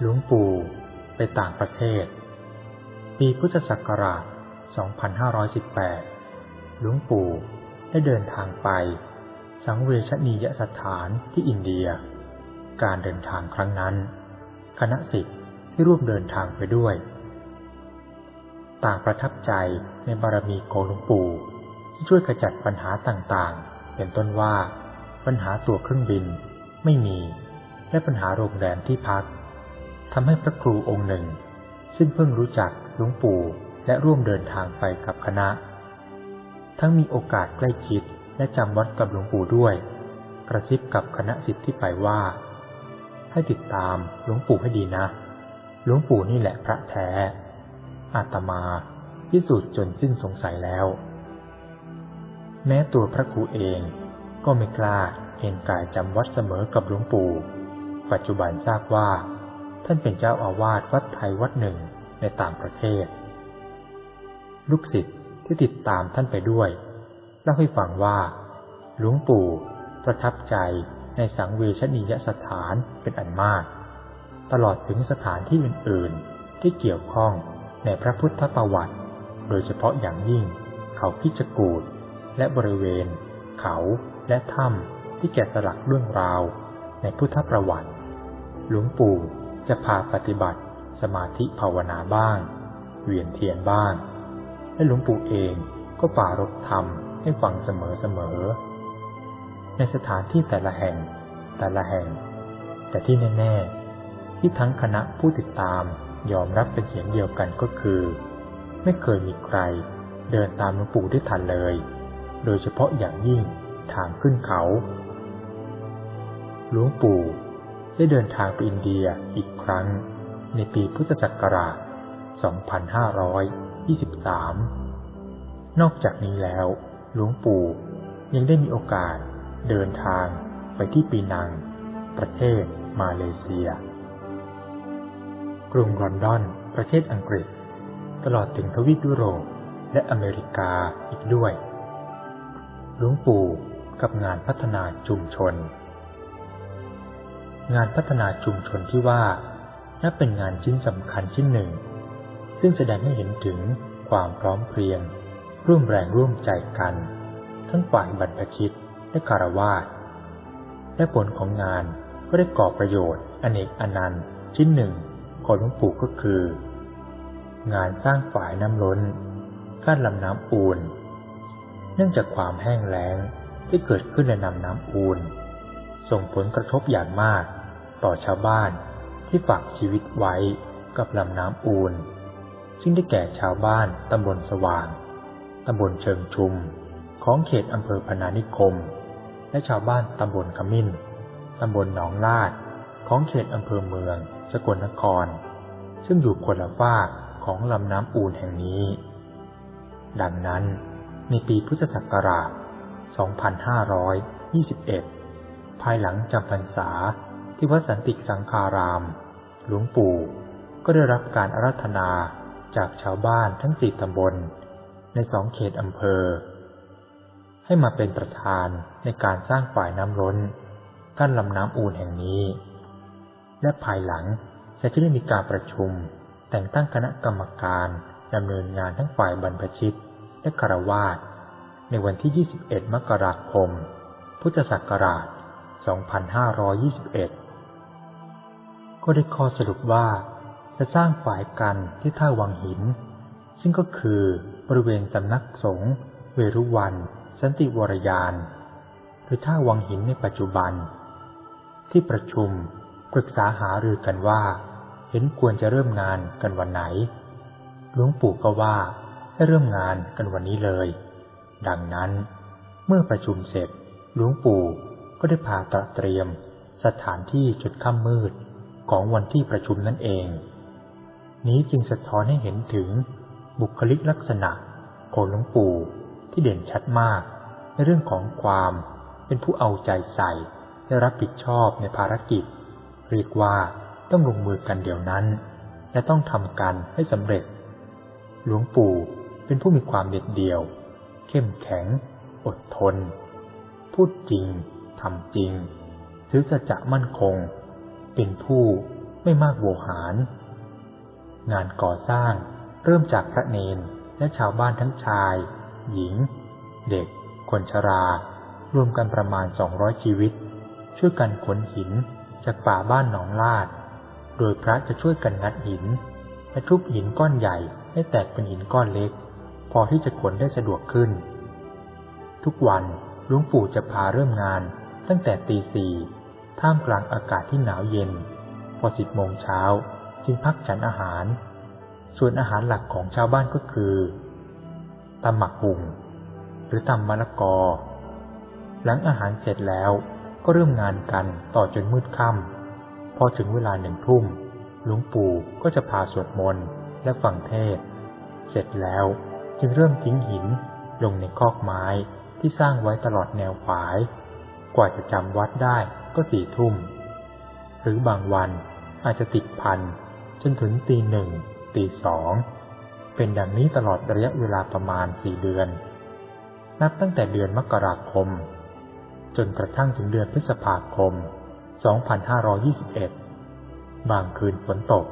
หลวงปู่ไปต่างประเทศ ปีพุทธศักราช 2518 หลวงปู่ได้เดินทางไป สังเวชนียสถานที่อินเดีย การเดินทางครั้งนั้น คณะสิทธิ์ที่ร่วมเดินทางไปด้วย ต่างประทับใจในบารมีของหลวงปู่ที่ช่วยขจัดปัญหาต่างๆ เป็นต้นว่า ปัญหาตัวเครื่องบินไม่มี และปัญหาโรงแรมที่พัก ทำให้พระครูองค์หนึ่ง ซึ่งเพิ่งรู้จักหลวงปู่และร่วมเดินทางไปกับคณะ ทั้งมีโอกาสใกล้ชิดและจำวัดกับหลวงปู่ด้วย กระซิบกับคณะสิทธิ์ที่ไปว่า ให้ติดตามหลวงปู่ให้ดีนะ หลวงปู่นี่แหละพระแท้ อาตมาพิสูจน์จนสิ้นสงสัยแล้ว แม้ตัวพระครูเองก็ไม่กล้าเห็นกายจำวัดเสมอกับหลวงปู่ ปัจจุบันทราบว่า ท่านเป็นเจ้าอาวาสวัดไทยวัดหนึ่งในต่างประเทศ ลูกศิษย์ที่ติดตามท่านไปด้วยเล่าให้ฟังว่าหลวงปู่ประทับใจในสังเวชนียสถานเป็นอันมาก ตลอดถึงสถานที่อื่น ๆ ที่เกี่ยวข้องในพระพุทธประวัติ โดยเฉพาะอย่างยิ่งเขาพิจกูดและบริเวณ เขาและถ้ำที่แกะสลักเรื่องราวในพุทธประวัติ หลวงปู่ จะพาปฏิบัติสมาธิภาวนาบ้าง เวียนเทียนบ้าง และหลวงปู่เองก็ป่ารบธรรมให้ฟังเสมอๆ ในสถานที่แต่ละแห่งแต่ละแห่ง แต่ที่แน่ ๆ ที่ทั้งคณะผู้ติดตามยอมรับเป็นเสียงเดียวกันก็คือ ไม่เคยมีใครเดินตามหลวงปู่ได้ทันเลย โดยเฉพาะอย่างยิ่งทางขึ้นเขา หลวงปู่ ได้เดินทางไปอินเดียอีกครั้ง ในปีพุทธศักราช 2523 นอกจากนี้แล้วหลวงปู่ยังได้มีโอกาสเดินทางไปที่ปีนัง ประเทศมาเลเซีย กรุงลอนดอน ประเทศอังกฤษ ตลอดถึงทวีปยุโรปและอเมริกาอีกด้วย หลวงปู่กับงานพัฒนาชุมชน งานพัฒนาชุมชนที่ว่านับเป็นงานชิ้นสำคัญชิ้นหนึ่ง ซึ่งแสดงให้เห็นถึงความพร้อมเพรียง ร่วมแรงร่วมใจกัน ทั้งฝ่ายบรรพชิตและคารวาสและผลของงานก็ได้ก่อประโยชน์ อเนกอนันต์ ชิ้นหนึ่งของหลวงปู่ก็คือ งานสร้างฝ่ายน้ำล้นกั้นลำน้ำอูนเนื่องจากความแห้งแล้งที่เกิดขึ้นในลำน้ำอูนส่งผลกระทบอย่างมาก ต่อชาวบ้านที่ฝากชีวิตไว้กับลำน้ำอูน ซึ่งได้แก่ชาวบ้านตำบลสว่าง ตำบลเชิงชุม ของเขตอำเภอพนานิคม และชาวบ้านตำบลขมิ้น ตำบลหนองลาด ของเขตอำเภอเมืองสกลนคร ซึ่งอยู่คนละฝากของลำน้ำอูนแห่งนี้ ดังนั้นในปีพุทธศักราช 2521 ภายหลังจำพรรษา ที่วัดสันติสังคาราม หลวงปู่ก็ได้รับการอารัธนาจากชาวบ้านทั้งสี่ตำบล ในสองเขตอำเภอ ให้มาเป็นประธานในการสร้างฝ่ายน้ำล้น กั้นลำน้ำอูนแห่งนี้ และภายหลังจะได้มีการประชุม แต่งตั้งคณะกรรมการดำเนินงานทั้งฝ่ายบรรพชิตและคารวาสในวันที่ 21 มกราคม พุทธศักราช 2521 ก็ได้ข้อสรุปว่าจะสร้างฝ่ายกันที่ท่าวังหิน ซึ่งก็คือบริเวณสำนักสงฆ์เวรุวัน สันติวรยานหรือท่าวังหินในปัจจุบัน ที่ประชุมปรึกษาหารือกันว่า เห็นควรจะเริ่มงานกันวันไหนหลวงปู่ก็ว่าให้เริ่มงานกันวันนี้เลย ดังนั้น เมื่อประชุมเสร็จหลวงปู่ก็ได้พาตระเตรียมสถานที่จุดค่ำมืด ของวันที่ประชุมนั่นเอง นี้จึงสะท้อนให้เห็นถึงบุคลิกลักษณะของหลวงปู่ที่เด่นชัดมาก ในเรื่องของความเป็นผู้เอาใจใส่และรับผิดชอบในภารกิจ เรียกว่าต้องลงมือกันเดี๋ยวนั้น และต้องทำกันให้สำเร็จ หลวงปู่เป็นผู้มีความเด็ดเดี่ยว เข้มแข็ง อดทน พูดจริงทำจริงถือสัจจะมั่นคง เป็นผู้ไม่มากโวหาร งานก่อสร้างเริ่มจากพระเนนและชาวบ้านทั้งชาย หญิง เด็ก คนชรา รวมกันประมาณสองร้อยชีวิต ช่วยกันขนหินจากป่าบ้านหนองลาด โดยพระจะช่วยกันงัดหิน และทุบหินก้อนใหญ่ให้แตกเป็นหินก้อนเล็ก พอที่จะขนได้สะดวกขึ้น ทุกวันหลวงปู่จะพาเริ่มงานตั้งแต่ตีสี่ ท่ามกลางอากาศที่หนาวเย็น พอสิบโมงเช้าจึงพักฉันอาหาร ส่วนอาหารหลักของชาวบ้านก็คือตำหมักหุ่งหรือตำมะละกอ หลังอาหารเสร็จแล้วก็เริ่มงานกันต่อจนมืดค่ำพอถึงเวลาหนึ่งทุ่มหลวงปู่ก็จะพาสวดมนต์และฟังเทศ เสร็จแล้วจึงเริ่มทิ้งหินลงในคอกไม้ที่สร้างไว้ตลอดแนวฝาย กว่าจะจำวัดได้ ก็สี่ทุ่ม หรือบางวันอาจจะติดพันจนถึงตีหนึ่งตีสอง เป็นดังนี้ตลอดระยะเวลาประมาณสี่เดือน นับตั้งแต่เดือนมกราคม จนกระทั่งถึงเดือนพฤษภาคม 2521 บางคืนฝนตก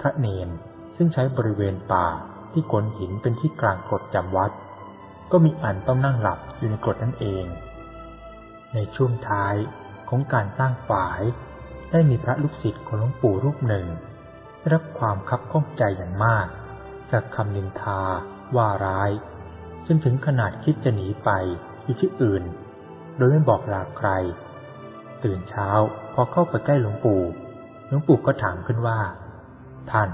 พระเนนซึ่งใช้บริเวณป่าที่กนหินเป็นที่กลางกฎจำวัด ก็มีอันต้องนั่งหลับอยู่ในกฎนั่นเอง ในช่วงท้าย ของการสร้างฝาย ได้มีพระลูกศิษย์ของหลวงปู่รูปหนึ่งได้รับความคับข้องใจอย่างมาก จากคำนินทา ว่าร้าย จนถึงขนาดคิดจะหนีไปอยู่ที่อื่น โดยไม่บอกลาใคร ตื่นเช้าพอเข้าไปใกล้หลวงปู่หลวงปู่ก็ถามขึ้นว่า ท่าน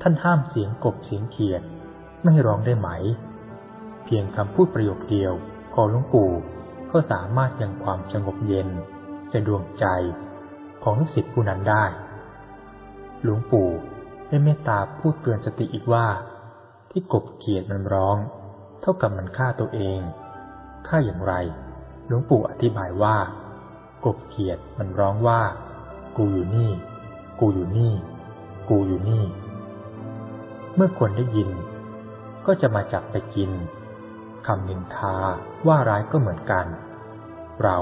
ท่านห้ามเสียงกบเสียงเขียด ไม่ร้องได้ไหม เพียงคำพูดประโยคเดียวของหลวงปู่ ก็สามารถยังความสงบเย็นในดวงใจของลูกศิษย์ผู้นั้นได้ หลวงปู่ได้เมตตาพูดเตือนสติอีกว่า ที่กบเขียดมันร้อง เท่ากับมันฆ่าตัวเองฆ่าอย่างไร หลวงปู่อธิบายว่า กบเขียดมันร้องว่า กูอยู่นี่ กูอยู่นี่ กูอยู่นี่ เมื่อคนได้ยิน ก็จะมาจับไปกินคำนินทาว่าร้ายก็เหมือนกัน เรา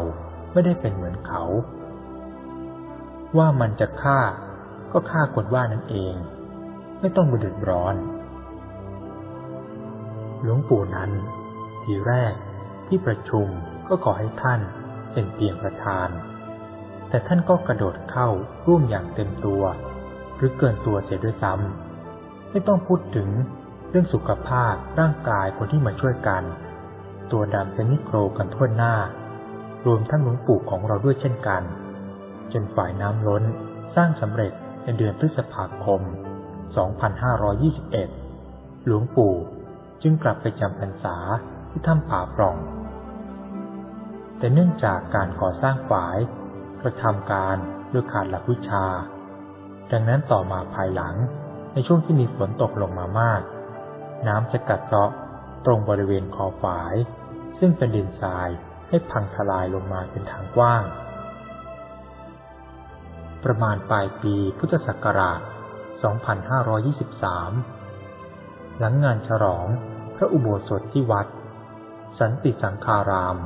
ไม่ได้เป็นเหมือนเขา ว่ามันจะฆ่าก็ฆ่าคนว่านั่นเอง ไม่ต้องมาเดือดร้อน หลวงปู่นั้น ทีแรกที่ประชุมก็ขอให้ท่านเป็นเพียงประธาน แต่ท่านก็กระโดดเข้าร่วมอย่างเต็มตัว หรือเกินตัวเสียด้วยซ้ำไม่ต้องพูดถึงเรื่องสุขภาพร่างกายคนที่มาช่วยกัน ตัวดำเป็นนิโครกันทั่วหน้า รวมทั้งหลวงปู่ของเราด้วยเช่นกัน จนฝ่ายน้ำล้นสร้างสำเร็จในเดือนพฤษภาคม 2521 หลวงปู่จึงกลับไปจำพรรษาที่ถ้ำผาปล่อง แต่เนื่องจากการก่อสร้างฝ่ายกระทำการโดยขาดหลักวิชา ดังนั้นต่อมาภายหลังในช่วงที่มีฝนตกลงมามาก น้ำจะกัดเซาะตรงบริเวณคอฝาย ซึ่งเป็นดินทราย ให้พังทลายลงมาเป็นทางกว้าง ประมาณปลายปีพุทธศักราช 2523 หลังงานฉลองพระอุโบสถที่วัด สันติสังคาราม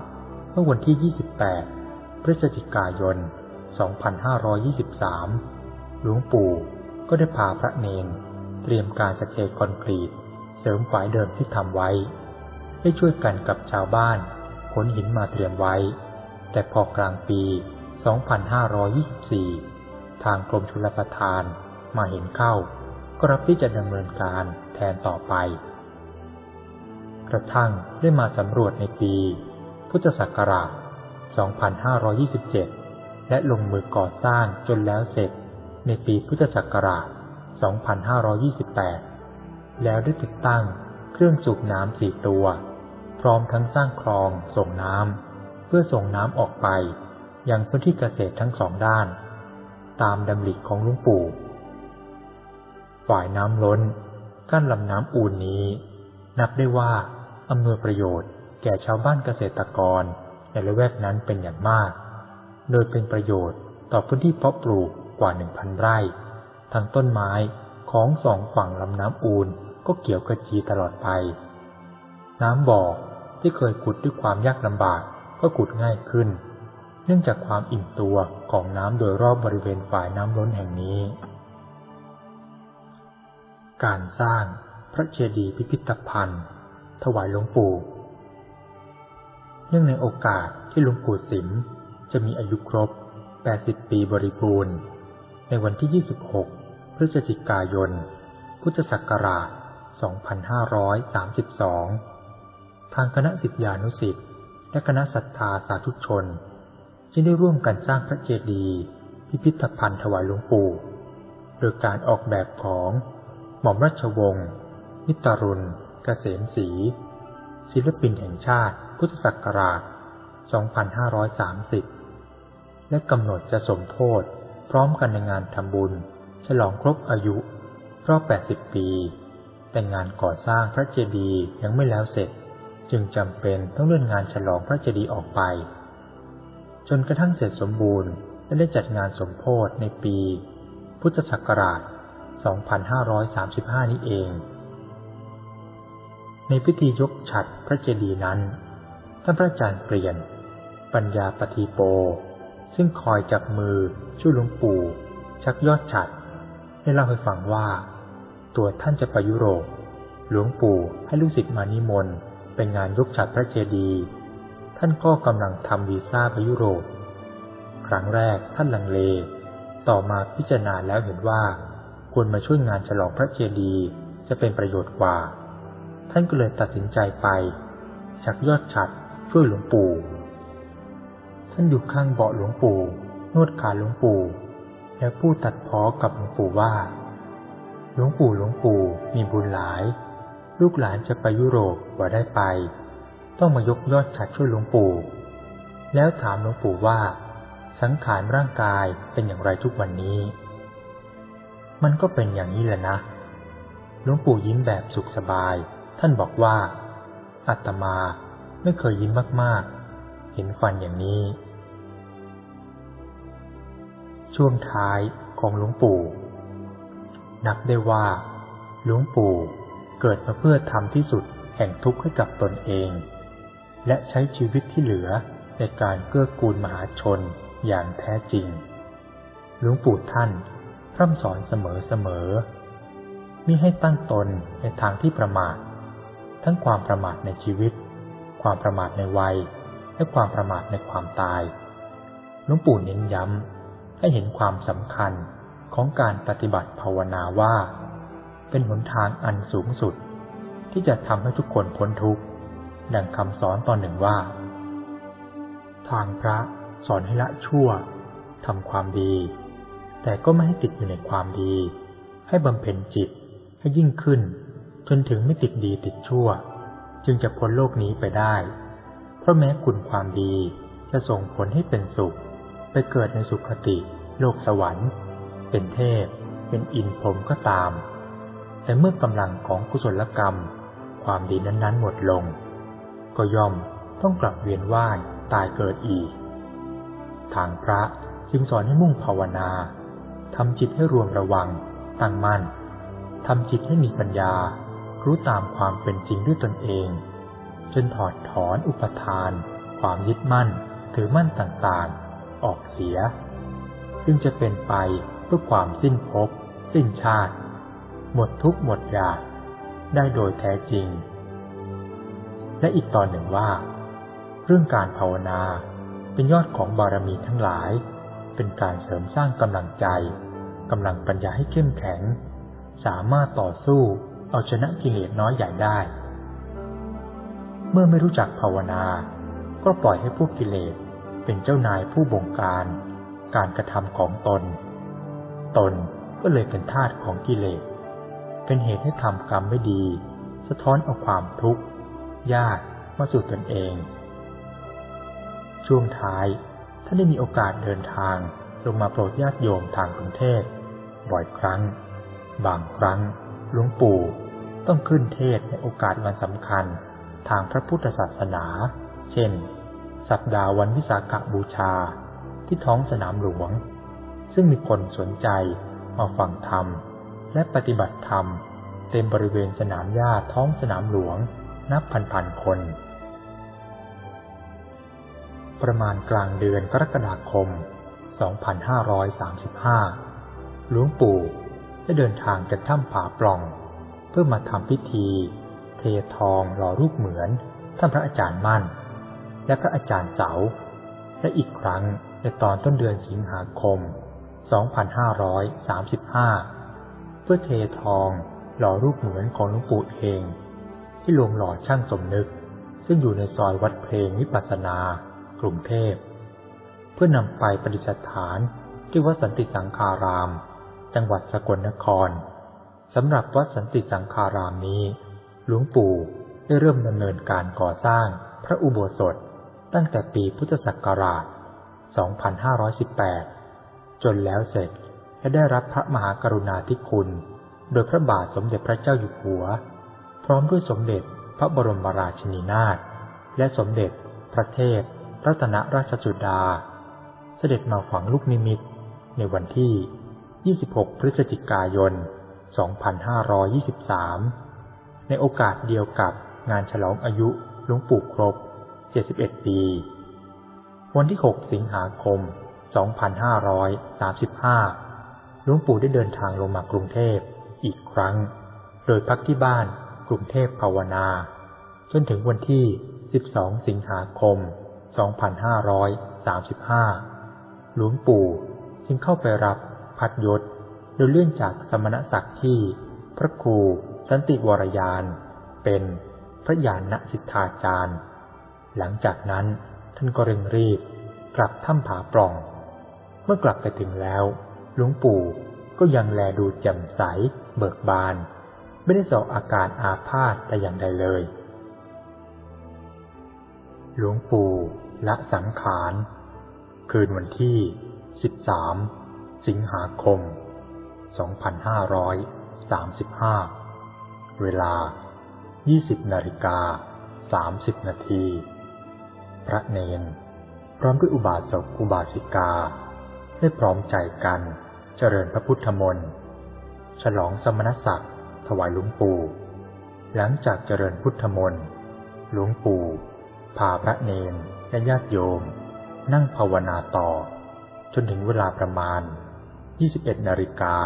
เมื่อวันที่ 28 พฤศจิกายน 2523 หลวงปู่ก็ได้พาพระเนนเตรียมการจะเทคอนกรีต เสริมฝายเดิมที่ทำไว้ ให้ช่วยกันกับชาวบ้าน ขนหินมาเตรียมไว้ แต่พอกลางปี 2524 ทางกรมชลประทานมาเห็นเข้า ก็รับที่จะดำเนินการแทนต่อไป กระทั่งได้มาสำรวจในปี พุทธศักราช 2527 และลงมือก่อสร้างจนแล้วเสร็จในปีพุทธศักราช 2528 แล้วได้ติดตั้งเครื่องสูบน้ำสี่ตัว พร้อมทั้งสร้างคลองส่งน้ำเพื่อส่งน้ำออกไป ยังพื้นที่เกษตรทั้งสองด้าน ตามดำริของลุงปู่ ฝ่ายน้ำล้น กั้นลำน้ำอูนนี้ นับได้ว่าอำนวยประโยชน์แก่ชาวบ้านเกษตรกรในละแวกนั้นเป็นอย่างมาก โดยเป็นประโยชน์ต่อพื้นที่เพาะปลูกกว่าหนึ่งพันไร่ ทั้งต้นไม้ของสองฝั่งลำน้ำอูนก็เกี่ยวกระจีตลอดไป น้ำบ่อที่เคยขุดด้วยความยากลำบากก็ขุดง่ายขึ้น เนื่องจากความอิ่มตัวของน้ำโดยรอบบริเวณฝ่ายน้ำล้นแห่งนี้ การสร้างพระเจดีย์พิพิธภัณฑ์ ถวายหลวงปู่ เนื่องในโอกาสที่หลวงปู่สิมจะมีอายุครบ 80 ปีบริบูรณ์ ในวันที่ 26 พฤศจิกายน พุทธศักราช 2532 ทางคณะสิทธิานุสิทธิ์และคณะศรัทธาสาธุชน จึงได้ร่วมกันสร้างพระเจดีย์พิพิธภัณฑ์ถวายหลวงปู่ โดยการออกแบบของหม่อมราชวงศ์นิตรุณเกษมศรีศิลปินแห่งชาติ พุทธศักราช 2530 และกำหนดจะสมโพธพร้อมกันในงานทำบุญ ฉลองครบอายุรอบ 80 ปี แต่งานก่อสร้างพระเจดีย์ยังไม่แล้วเสร็จ จึงจำเป็นต้องเลื่อนงานฉลองพระเจดีย์ออกไป จนกระทั่งเสร็จสมบูรณ์และได้จัดงานสมโพธิในปี พุทธศักราช 2535 นี้เอง ในพิธียกฉัดพระเจดีย์นั้น ท่านพระอาจารย์เปลี่ยน ปัญญาปฏิโป ซึ่งคอยจับมือช่วยหลวงปู่ ชักยอดฉัดได้เล่าให้ฟังว่า ตัวท่านจะไปยุโรป หลวงปู่ให้ลูกศิษย์มานิมนต์ เป็นงานยกฉัดพระเจดีย์ท่านก็กำลังทำวีซ่าไปยุโรป ครั้งแรกท่านลังเล ต่อมาพิจารณาแล้วเห็นว่า ควรมาช่วยงานฉลองพระเจดีย์จะเป็นประโยชน์กว่า ท่านก็เลยตัดสินใจไปชักยอดฉัดช่วยหลวงปู่ ท่านอยู่ข้างเบาะหลวงปู่ นวดขาหลวงปู่ แล้วพูดตัดพ้อกับหลวงปู่ว่า หลวงปู่หลวงปู่มีบุญหลาย ลูกหลานจะไปยุโรปว่าได้ไป ต้องมายกยอดฉัดช่วยหลวงปู่ แล้วถามหลวงปู่ว่า สังขารร่างกายเป็นอย่างไรทุกวันนี้ มันก็เป็นอย่างนี้แหละนะหลวงปู่ยิ้มแบบสุขสบาย ท่านบอกว่า อัตมาไม่เคยยิ้มมากๆ เห็นฟันอย่างนี้ ช่วงท้ายของหลวงปู่ นับได้ว่า หลวงปู่ เกิดมาเพื่อทำที่สุดแห่งทุกข์ให้กับตนเอง และใช้ชีวิตที่เหลือในการเกื้อกูลมหาชนอย่างแท้จริง หลวงปู่ท่านพร่ำสอนเสมอๆมิให้ตั้งตนในทางที่ประมาท ทั้งความประมาทในชีวิต ความประมาทในวัย และความประมาทในความตาย หลวงปู่เน้นย้ำให้เห็นความสำคัญของการปฏิบัติภาวนาว่า เป็นหนทางอันสูงสุด ที่จะทำให้ทุกคนพ้นทุกข์ ดังคำสอนตอนหนึ่งว่า ทางพระสอนให้ละชั่วทำความดี แต่ก็ไม่ให้ติดอยู่ในความดี ให้บำเพ็ญจิตให้ยิ่งขึ้น จนถึงไม่ติดดีติดชั่ว จึงจะพ้นโลกนี้ไปได้ เพราะแม้คุณความดีจะส่งผลให้เป็นสุข ไปเกิดในสุขติ โลกสวรรค์ เป็นเทพ เป็นอินพรมก็ตาม แต่เมื่อกำลังของกุศลกรรม ความดีนั้นๆ หมดลง ก็ย่อมต้องกลับเวียนว่ายตายเกิดอีก ทางพระจึงสอนให้มุ่งภาวนาทำจิตให้รวมระวัง ตั้งมั่นทำจิตให้มีปัญญา รู้ตามความเป็นจริงด้วยตนเอง จนถอดถอนอุปทาน ความยึดมั่น ถือมั่นต่างๆ ออกเสีย ซึ่งจะเป็นไปเพื่อความสิ้นภพสิ้นชาติ หมดทุกข์หมดอยากได้โดยแท้จริง และอีกตอนหนึ่งว่า เรื่องการภาวนาเป็นยอดของบารมีทั้งหลาย เป็นการเสริมสร้างกำลังใจกำลังปัญญาให้เข้มแข็ง สามารถต่อสู้เอาชนะกิเลสน้อยใหญ่ได้ เมื่อไม่รู้จักภาวนา ก็ปล่อยให้พวกกิเลสเป็นเจ้านายผู้บงการ การกระทำของตน ตนก็เลยเป็นทาสของกิเลส เป็นเหตุให้ทำกรรมไม่ดี สะท้อนเอาความทุกข์ยากมาสู่ตนเอง ช่วงท้ายท่านได้มีโอกาสเดินทางลงมาโปรดญาติโยมทางกรุงเทพบ่อยครั้ง บางครั้งหลวงปู่ต้องขึ้นเทศในโอกาสวันสำคัญทางพระพุทธศาสนา เช่น สัปดาห์วันวิสาขบูชาที่ท้องสนามหลวง ซึ่งมีคนสนใจมาฟังธรรม และปฏิบัติธรรม เต็มบริเวณสนามหญ้าท้องสนามหลวง นับพันๆคน ประมาณกลางเดือนกรกฎาคม 2535 หลวงปู่ได้เดินทางจากถ้ำผาปล่อง เพื่อมาทำพิธี เททองหล่อรูปเหมือนท่านพระอาจารย์มั่น และพระอาจารย์เสา และอีกครั้งในตอนต้นเดือนสิงหาคม 2535 เพื่อเททองหล่อรูปเหมือนของหลวงปู่เอง ที่ลงหล่อช่างสมนึก ซึ่งอยู่ในซอยวัดเพลงวิปัสนา กรุงเทพ เพื่อนำไปประดิษฐานที่วัดสันติสังคาราม จังหวัดสกลนครสำหรับวัดสันติสังคารามนี้ หลวงปู่ได้เริ่มดำเนินการก่อสร้างพระอุโบสถตั้งแต่ปีพุทธศักราช 2518 จนแล้วเสร็จ และได้รับพระมหากรุณาธิคุณ โดยพระบาทสมเด็จพระเจ้าอยู่หัว พร้อมด้วยสมเด็จพระบรมราชินีนาถและสมเด็จพระเทพรัตนราชสุดา เสด็จมาฝังลูกนิมิต ในวันที่ 26 พฤศจิกายน 2523 ในโอกาสเดียวกับงานฉลองอายุหลวงปู่ครบ 71 ปี วันที่ 6 สิงหาคม 2535 หลวงปู่ได้เดินทางลงมากรุงเทพอีกครั้ง โดยพักที่บ้านกรุงเทพภาวนา จนถึงวันที่ 12 สิงหาคม 2535 หลวงปู่จึงเข้าไปรับพัดยศโดยเลื่อนจากสมณศักดิ์ที่พระครูสันติวรยาน เป็นพระญาณสิทธาจารย์ หลังจากนั้นท่านก็เร่งรีบกลับถ้ำผาปล่อง เมื่อกลับไปถึงแล้ว หลวงปู่ก็ยังแลดูแจ่มใส เบิกบาน ไม่ได้สอกอาการอาพาธแต่อย่างใดเลย หลวงปู่ละสังขาร คืนวันที่ 13 สิงหาคม 2535 เวลา 20นาฬิกา30 นาที พระเนนพร้อมด้วยอุบาสกอุบาสิกาได้พร้อมใจกัน เจริญพระพุทธมนต์ฉลองสมณศักดิ์ถวายหลวงปู่ หลังจากเจริญพุทธมนต์หลวงปู่พาพระเนนและญาติโยม นั่งภาวนาต่อ จนถึงเวลาประมาณ 21นาฬิกา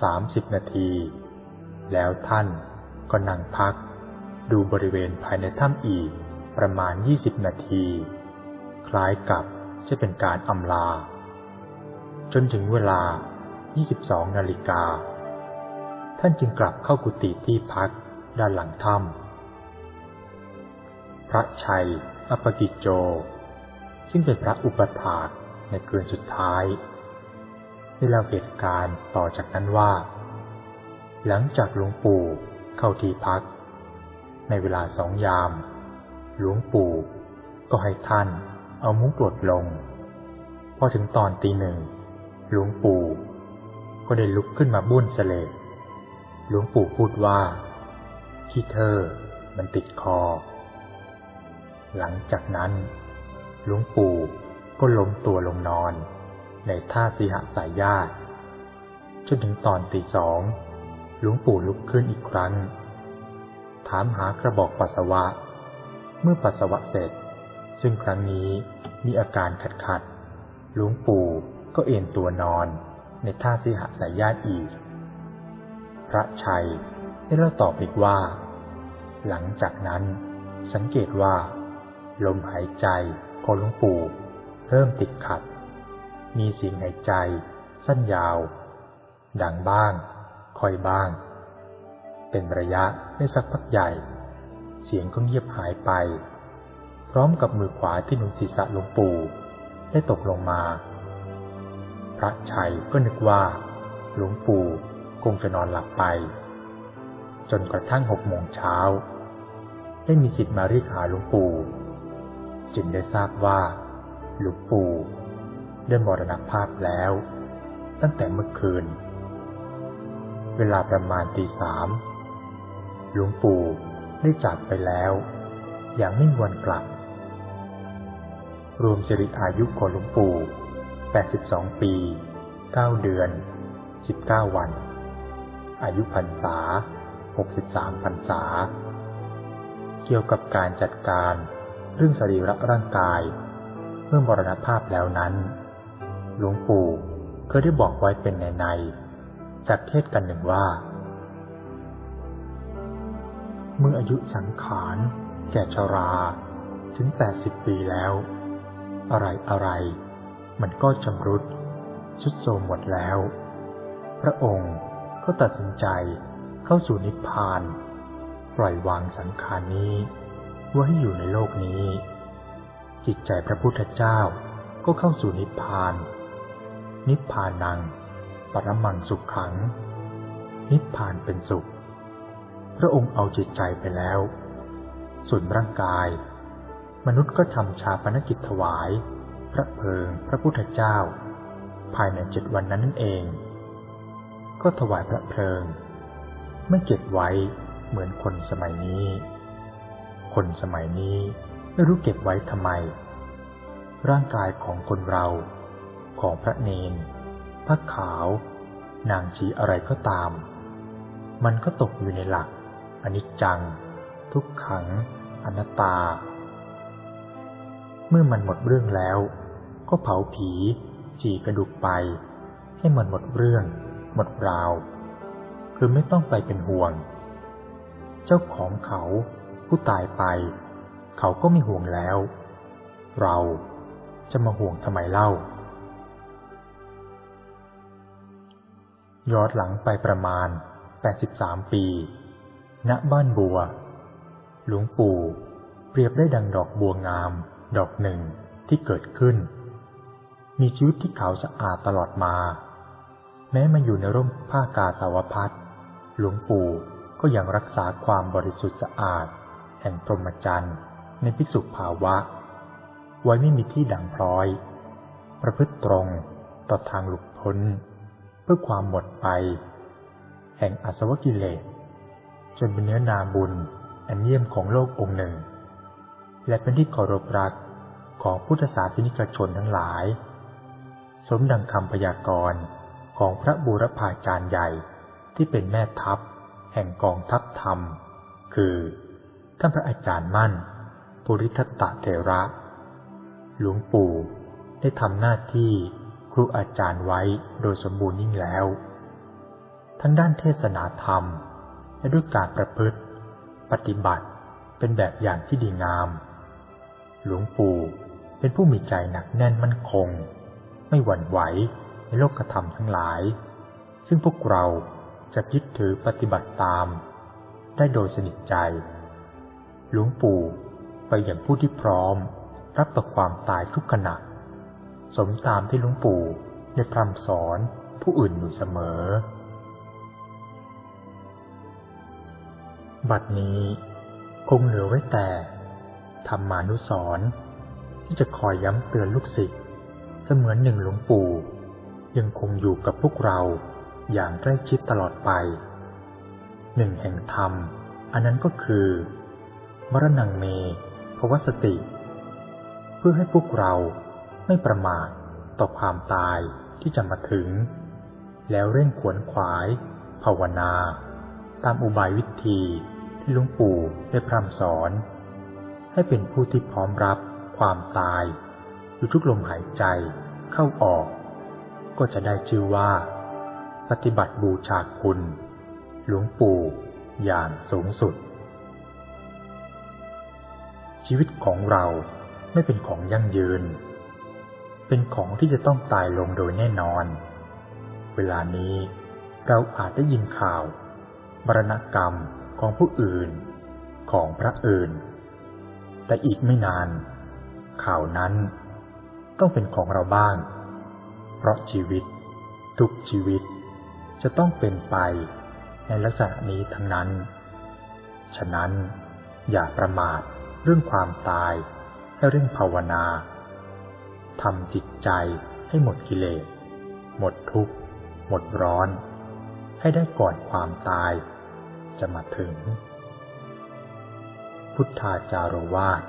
30นาที แล้วท่านก็นั่งพัก ดูบริเวณภายในถ้ำอีกประมาณ 20 นาที คล้ายกับจะเป็นการอำลา จนถึงเวลา 22นาฬิกา ท่านจึงกลับเข้ากุฏิที่พักด้านหลังถ้ำพระชัยอปกิจโจ ซึ่งเป็นพระอุปถากในคืนสุดท้ายได้เล่าเหตุการณ์ต่อจากนั้นว่า หลังจากหลวงปู่เข้าที่พัก ในเวลาสองยาม หลวงปู่ก็ให้ท่านเอามุ้งกรดลง พอถึงตอนตีหนึ่ง หลวงปู่ ก็ได้ลุกขึ้นมาบุ้นเสลดหลวงปู่พูดว่าขี้เธอมันติดคอ หลังจากนั้นหลวงปู่ก็ล้มตัวลงนอน ในท่าสีหสายญาติจนถึงตอนตีสองหลวงปู่ลุกขึ้นอีกครั้ง ถามหากระบอกปัสสาวะ เมื่อปัสสาวะเสร็จ ซึ่งครั้งนี้มีอาการขัดขัดหลวงปู่ก็เอนตัวนอน ในท่าสีหสายญาติอีก พระชัยได้เล่าตอบอีกว่า หลังจากนั้นสังเกตว่า ลมหายใจของหลวงปู่เริ่มติดขัด มีเสียงหายใจสั้นยาว ดังบ้างคอยบ้าง เป็นระยะไม่สักพักใหญ่ เสียงก็เงียบหายไป พร้อมกับมือขวาที่หนุนศีรษะหลวงปู่ได้ตกลงมา พระชัยก็นึกว่า หลวงปู่คงจะนอนหลับไป จนกระทั่งหกโมงเช้า ได้มีสิทธิ์มาเรียกหาหลวงปู่ จึงได้ทราบว่า หลวงปู่ได้มรณภาพแล้ว ตั้งแต่เมื่อคืน เวลาประมาณตีสามหลวงปู่ได้จากไปแล้ว อย่างไม่วนกลับ รวมสิริอายุของหลวงปู่ 82 ปี 9 เดือน 19 วัน อายุพรรษา 63 พรรษา เกี่ยวกับการจัดการเรื่องสรีระร่างกาย เมื่อมรณภาพแล้วนั้น หลวงปู่เคยได้บอกไว้เป็นในในจากเทศกันหนึ่งว่า เมื่ออายุสังขารแก่ชรา ถึงแปดสิบปีแล้ว อะไรอะไร มันก็ชำรุดชุดโทมหมดแล้ว พระองค์ก็ตัดสินใจเข้าสู่นิพพาน ปล่อยวางสังขารนี้ไว้ให้อยู่ในโลกนี้ จิตใจพระพุทธเจ้าก็เข้าสู่นิพพาน นิพพานัง ปรมังสุขขัง นิพพานเป็นสุข พระองค์เอาจิตใจไปแล้ว ส่วนร่างกาย มนุษย์ก็ทำชาปนกิจถวาย พระเพลิงพระพุทธเจ้า ภายในเจ็ดวันนั้นนั่นเอง ก็ถวายพระเพลิง ไม่เก็บไว้เหมือนคนสมัยนี้ คนสมัยนี้ไม่รู้เก็บไว้ทำไม ร่างกายของคนเรา ของพระเนนพระขาว นางชีอะไรก็ตาม มันก็ตกอยู่ในหลักอนิจจัง ทุกขัง อนัตตา เมื่อมันหมดเรื่องแล้ว ก็เผาผี จีกระดูกไป ให้มันหมดเรื่อง หมดราว คือไม่ต้องไปเป็นห่วง เจ้าของเขาผู้ตายไป เขาก็ไม่ห่วงแล้ว เราจะมาห่วงทำไมเล่า ย้อนหลังไปประมาณ 83 ปี ณ บ้านบัว หลวงปู่เปรียบได้ดังดอกบัวงาม ดอกหนึ่งที่เกิดขึ้น มีชีวิตที่ขาวสะอาดตลอดมา แม้มาอยู่ในร่มผ้ากาสาวพัดหลวงปู่ก็ยังรักษาความบริสุทธิ์สะอาด แห่งพรหมจรรย์ในภิกษุภาวะ ไว้ไม่มีที่ด่างพร้อย ประพฤติตรงต่อทางหลุดพ้น เพื่อความหมดไป แห่งอสวกิเลส จนเป็นเนื้อนาบุญอันเยี่ยมของโลกองค์หนึ่ง และเป็นที่เคารพรักของพุทธศาสนิกชนทั้งหลาย สมดังคำพยากรณ์ของพระบูรพาจารย์ใหญ่ที่เป็นแม่ทัพ แห่งกองทัพธรรม คือท่านพระอาจารย์มั่น ปุริทัตตะเทระ หลวงปู่ได้ทำหน้าที่ครูอาจารย์ไว้โดยสมบูรณ์ยิ่งแล้ว ทั้งด้านเทศนาธรรม และด้วยการประพฤติ ปฏิบัติเป็นแบบอย่างที่ดีงาม หลวงปู่เป็นผู้มีใจหนักแน่นมั่นคง ไม่หวั่นไหวในโลกธรรมทั้งหลาย ซึ่งพวกเราจะยึดถือปฏิบัติตาม ได้โดยสนิทใจ หลวงปู่ไปอย่างผู้ที่พร้อม รับต่อความตายทุกขณะ สมตามที่หลวงปู่ได้พร่ำสอนผู้อื่นอยู่เสมอ บัดนี้คงเหลือไว้แต่ธรรมานุสรณ์ที่จะคอยย้ำเตือนลูกศิษย์ สมือนหนึ่งหลวงปู่ ยังคงอยู่กับพวกเราอย่างใกล้ชิดตลอดไป หนึ่งแห่งธรรม อันนั้นก็คือ มรณงเมภวสติ เพื่อให้พวกเราไม่ประมาทต่อความตายที่จะมาถึง แล้วเร่งขวนขวาย ภาวนา ตามอุบายวิธีที่หลวงปู่ได้พร่ำสอน ให้เป็นผู้ที่พร้อมรับความตาย อยู่ทุกลมหายใจเข้าออก ก็จะได้ชื่อว่า ปฏิบัติบูชาคุณ หลวงปู่อย่างสูงสุด ชีวิตของเราไม่เป็นของยั่งยืน เป็นของที่จะต้องตายลงโดยแน่นอน เวลานี้เราอาจได้ยินข่าวมรณกรรมของผู้อื่นของพระอื่น แต่อีกไม่นาน ข่าวนั้น ต้องเป็นของเราบ้าง เพราะชีวิต ทุกชีวิต จะต้องเป็นไปในลักษณะนี้ทั้งนั้น ฉะนั้นอย่าประมาทเรื่องความตายและเรื่องภาวนาทำจิตใจให้หมดกิเลส หมดทุกข์ หมดร้อน ให้ได้ก่อนความตายจะมาถึง พุทธาจารวาส